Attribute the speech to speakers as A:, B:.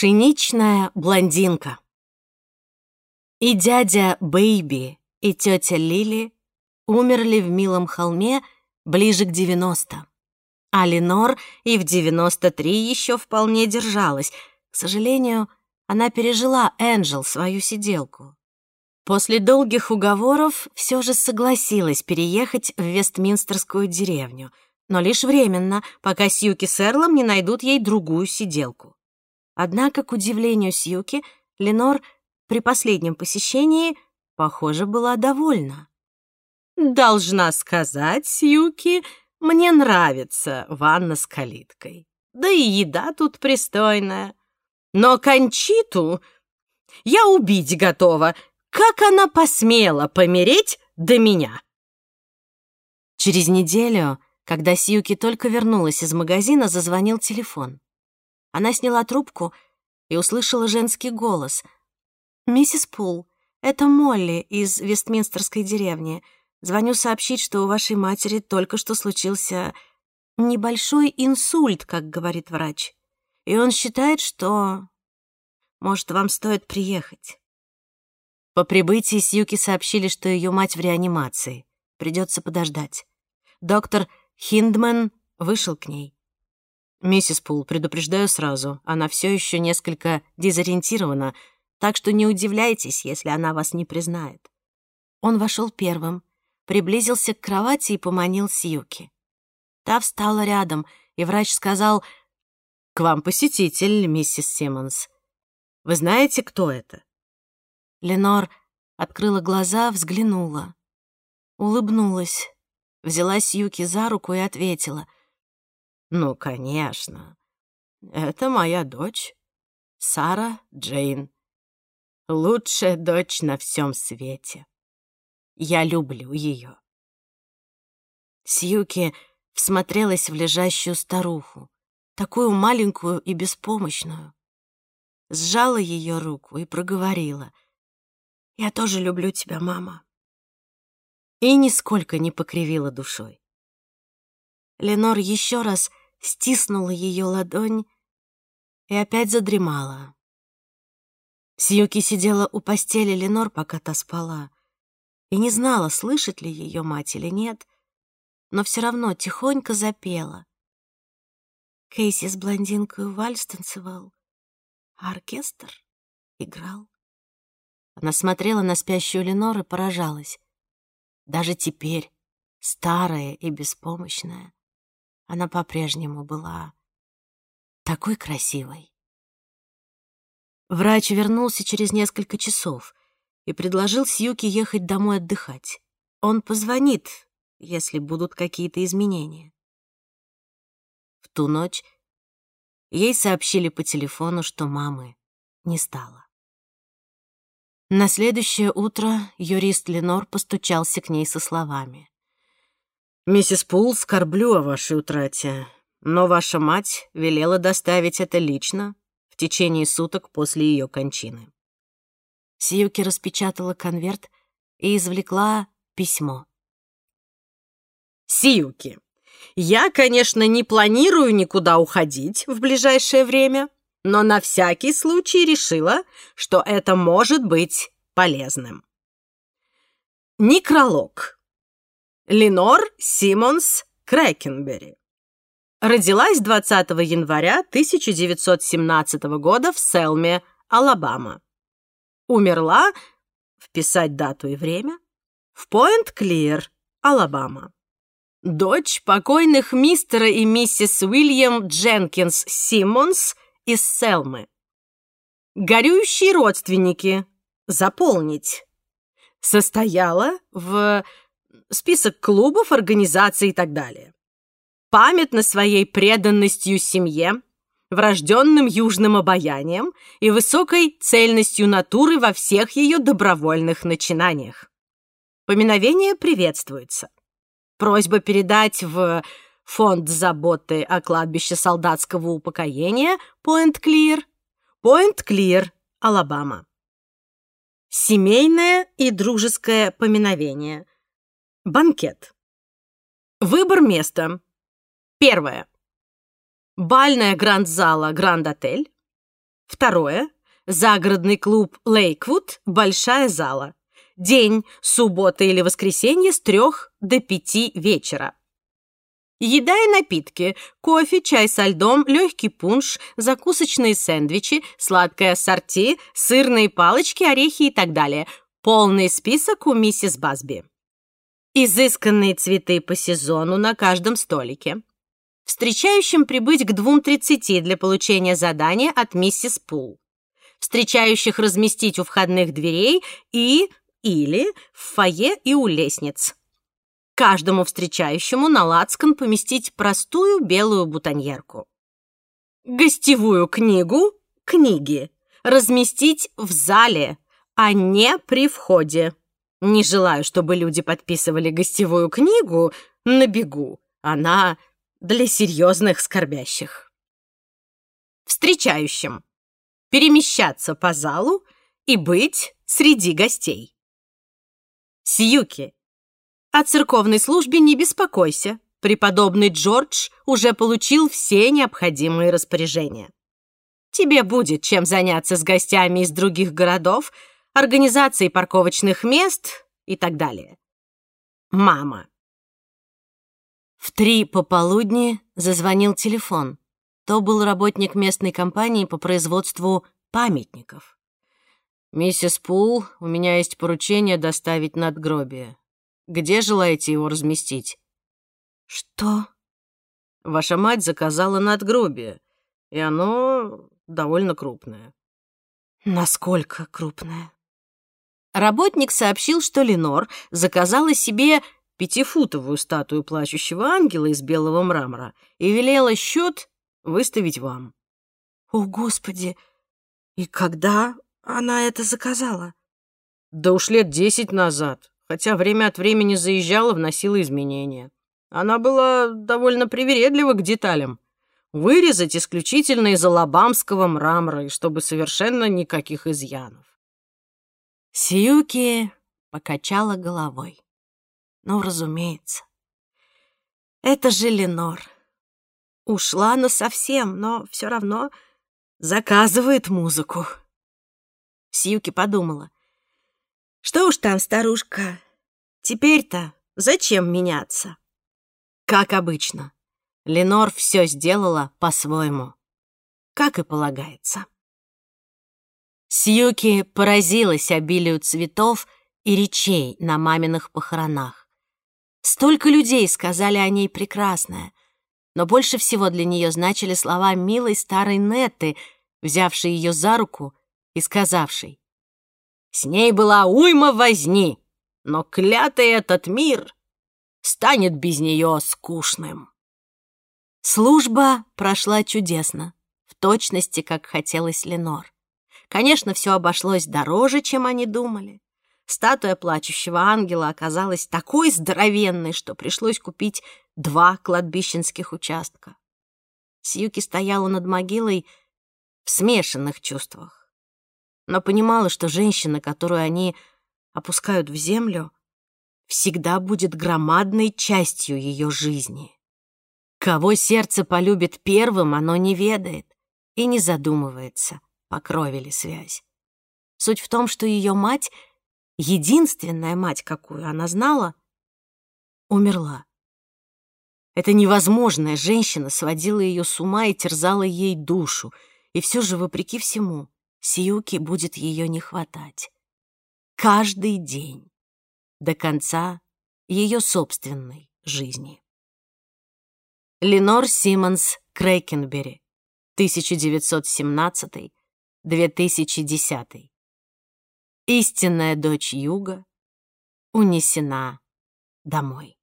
A: Пшеничная блондинка. И дядя Бэйби, и тетя Лили умерли в милом холме ближе к 90. А Ленор и в 93 еще вполне держалась. К сожалению, она пережила Энджел, свою сиделку. После долгих уговоров все же согласилась переехать в Вестминстерскую деревню, но лишь временно, пока Сьюки с Эрлом не найдут ей другую сиделку. Однако, к удивлению Сьюки, Ленор при последнем посещении, похоже, была довольна. «Должна сказать, Сьюки, мне нравится ванна с калиткой. Да и еда тут пристойная. Но Кончиту я убить готова. Как она посмела помереть до меня?» Через неделю, когда Сьюки только вернулась из магазина, зазвонил телефон. Она сняла трубку и услышала женский голос. «Миссис Пул, это Молли из Вестминстерской деревни. Звоню сообщить, что у вашей матери только что случился небольшой инсульт, как говорит врач. И он считает, что... Может, вам стоит приехать». По прибытии Сьюки сообщили, что ее мать в реанимации. Придется подождать. Доктор Хиндман вышел к ней. «Миссис Пул, предупреждаю сразу, она все еще несколько дезориентирована, так что не удивляйтесь, если она вас не признает». Он вошел первым, приблизился к кровати и поманил Сьюки. Та встала рядом, и врач сказал, «К вам посетитель, миссис Симмонс. Вы знаете, кто это?» Ленор открыла глаза, взглянула. Улыбнулась, взяла Сьюки за руку и ответила — «Ну, конечно. Это моя дочь, Сара Джейн. Лучшая дочь на всем свете. Я люблю ее». Сьюки всмотрелась в лежащую старуху, такую маленькую и беспомощную. Сжала ее руку и проговорила. «Я тоже люблю тебя, мама». И нисколько не покривила душой. Ленор еще раз стиснула ее ладонь и опять задремала. Сьюки сидела у постели Ленор, пока та спала, и не знала, слышит ли ее мать или нет, но все равно тихонько запела. Кейси с блондинкой вальс танцевал, а оркестр играл. Она смотрела на спящую Ленор и поражалась. Даже теперь, старая и беспомощная, она по-прежнему была такой красивой. Врач вернулся через несколько часов и предложил Сьюке ехать домой отдыхать. Он позвонит, если будут какие-то изменения. В ту ночь ей сообщили по телефону, что мамы не стало. На следующее утро юрист Ленор постучался к ней со словами. «Миссис Пул, скорблю о вашей утрате, но ваша мать велела доставить это лично в течение суток после ее кончины». Сьюки распечатала конверт и извлекла письмо. «Сьюки, я, конечно, не планирую никуда уходить в ближайшее время, но на всякий случай решила, что это может быть полезным. Некролог. Ленор Симмонс Крэкенбери. Родилась 20 января 1917 года в Селме, Алабама. Умерла, вписать дату и время, в Пойнт-Клир, Алабама. Дочь покойных мистера и миссис Уильям Дженкинс Симмонс из Селмы. Горюющие родственники. Заполнить. Состояла в список клубов, организаций и так далее. Памятна своей преданностью семье, врожденным южным обаянием и высокой цельностью натуры во всех ее добровольных начинаниях. Поминовение приветствуется. Просьба передать в Фонд заботы о кладбище солдатского упокоения Пойнт-Клир, Пойнт-Клир, Алабама. Семейное и дружеское поминовение. Банкет. Выбор места. Первое. Бальная гранд-зала Гранд-отель. Второе. Загородный клуб «Лейквуд», большая зала. День, суббота или воскресенье с трех до пяти вечера. Еда и напитки, кофе, чай со льдом, легкий пунш, закусочные сэндвичи, сладкое ассорти, сырные палочки, орехи и так далее. Полный список у миссис Басби. Изысканные цветы по сезону на каждом столике. Встречающим прибыть к 2.30 для получения задания от миссис Пул. Встречающих разместить у входных дверей и или в фойе и у лестниц. Каждому встречающему на лацкан поместить простую белую бутоньерку. Гостевую книгу, книги, разместить в зале, а не при входе. Не желаю, чтобы люди подписывали гостевую книгу на бегу. Она для серьезных скорбящих. Встречающим. Перемещаться по залу и быть среди гостей. Сьюки. О церковной службе не беспокойся. Преподобный Джордж уже получил все необходимые распоряжения. Тебе будет чем заняться с гостями из других городов, организацией парковочных мест и так далее. Мама. В три пополудни зазвонил телефон. То был работник местной компании по производству памятников. «Миссис Пул, у меня есть поручение доставить надгробие. Где желаете его разместить?» «Что?» «Ваша мать заказала надгробие, и оно довольно крупное».
B: «Насколько крупное?»
A: Работник сообщил, что Ленор заказала себе пятифутовую статую плачущего ангела из белого мрамора и велела счет выставить вам.
B: «О, Господи! И когда она это заказала?
A: Да уж лет десять назад, хотя время от времени заезжала, вносила изменения. Она была довольно привередлива к деталям. Вырезать исключительно из алабамского мрамора, и чтобы совершенно никаких изъянов.
B: Сьюки покачала головой. Ну, разумеется. Это же Ленор. Ушла насовсем, но все равно заказывает музыку. Сьюки подумала. Что уж там, старушка, теперь-то зачем меняться?
A: Как обычно, Ленор все сделала по-своему, как и полагается. Сьюки поразилась обилию цветов и речей на маминых похоронах. Столько людей сказали о ней прекрасное, но больше всего для нее значили слова милой старой Нетты, взявшей ее за руку и сказавшей. «С ней была уйма возни, но клятый этот мир станет без нее скучным». Служба прошла чудесно, в точности, как хотелось Ленор. Конечно, все обошлось дороже, чем они думали. Статуя плачущего ангела оказалась такой здоровенной, что пришлось купить два кладбищенских участка. Сьюки стояла над могилой в смешанных чувствах но понимала, что женщина, которую они опускают в землю, всегда будет громадной частью ее жизни. Кого сердце полюбит первым, оно не ведает и не задумывается, по крови ли связь. Суть в том, что ее мать, единственная мать, какую она знала, умерла. Эта невозможная женщина сводила ее с ума и терзала ей душу, и все же, вопреки всему, Сиюки будет ее не хватать. Каждый день. До конца ее собственной жизни. Ленор Симмонс Крейкенбери, 1917-2010. Истинная дочь Юга унесена домой.